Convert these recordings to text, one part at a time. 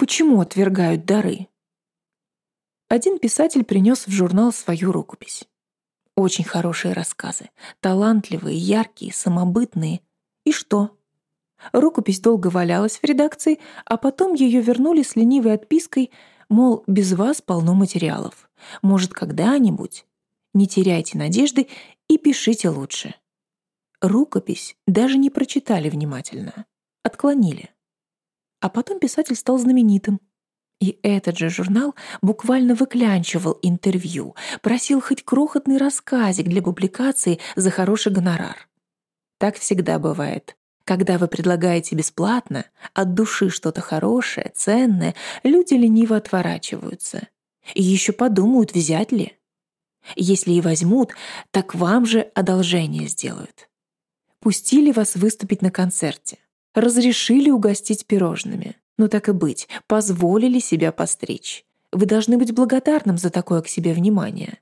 Почему отвергают дары? Один писатель принес в журнал свою рукопись. Очень хорошие рассказы, талантливые, яркие, самобытные. И что? Рукопись долго валялась в редакции, а потом ее вернули с ленивой отпиской, мол, без вас полно материалов. Может, когда-нибудь? Не теряйте надежды и пишите лучше. Рукопись даже не прочитали внимательно. Отклонили. А потом писатель стал знаменитым. И этот же журнал буквально выклянчивал интервью, просил хоть крохотный рассказик для публикации за хороший гонорар. Так всегда бывает. Когда вы предлагаете бесплатно, от души что-то хорошее, ценное, люди лениво отворачиваются. И еще подумают, взять ли. Если и возьмут, так вам же одолжение сделают. Пустили вас выступить на концерте. Разрешили угостить пирожными. Ну так и быть, позволили себя постричь. Вы должны быть благодарным за такое к себе внимание.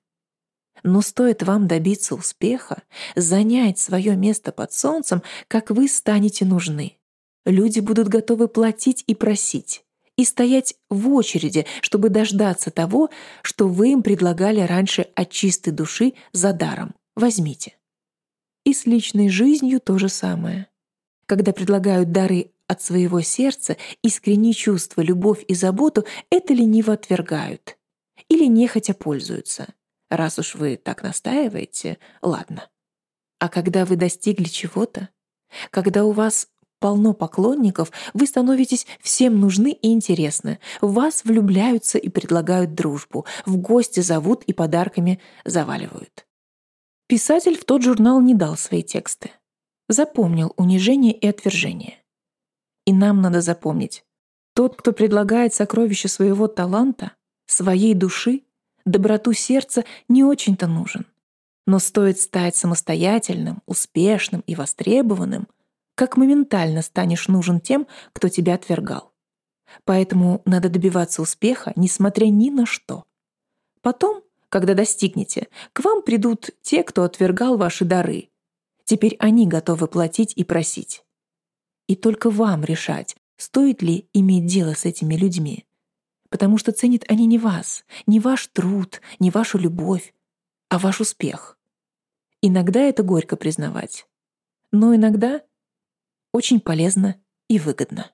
Но стоит вам добиться успеха, занять свое место под солнцем, как вы станете нужны. Люди будут готовы платить и просить, и стоять в очереди, чтобы дождаться того, что вы им предлагали раньше от чистой души за даром. Возьмите. И с личной жизнью то же самое. Когда предлагают дары от своего сердца, искренние чувства, любовь и заботу, это лениво отвергают. Или нехотя пользуются. Раз уж вы так настаиваете, ладно. А когда вы достигли чего-то, когда у вас полно поклонников, вы становитесь всем нужны и интересны. Вас влюбляются и предлагают дружбу, в гости зовут и подарками заваливают. Писатель в тот журнал не дал свои тексты. Запомнил унижение и отвержение. И нам надо запомнить, тот, кто предлагает сокровище своего таланта, своей души, доброту сердца не очень-то нужен. Но стоит стать самостоятельным, успешным и востребованным, как моментально станешь нужен тем, кто тебя отвергал. Поэтому надо добиваться успеха, несмотря ни на что. Потом, когда достигнете, к вам придут те, кто отвергал ваши дары. Теперь они готовы платить и просить. И только вам решать, стоит ли иметь дело с этими людьми потому что ценят они не вас, не ваш труд, не вашу любовь, а ваш успех. Иногда это горько признавать, но иногда очень полезно и выгодно.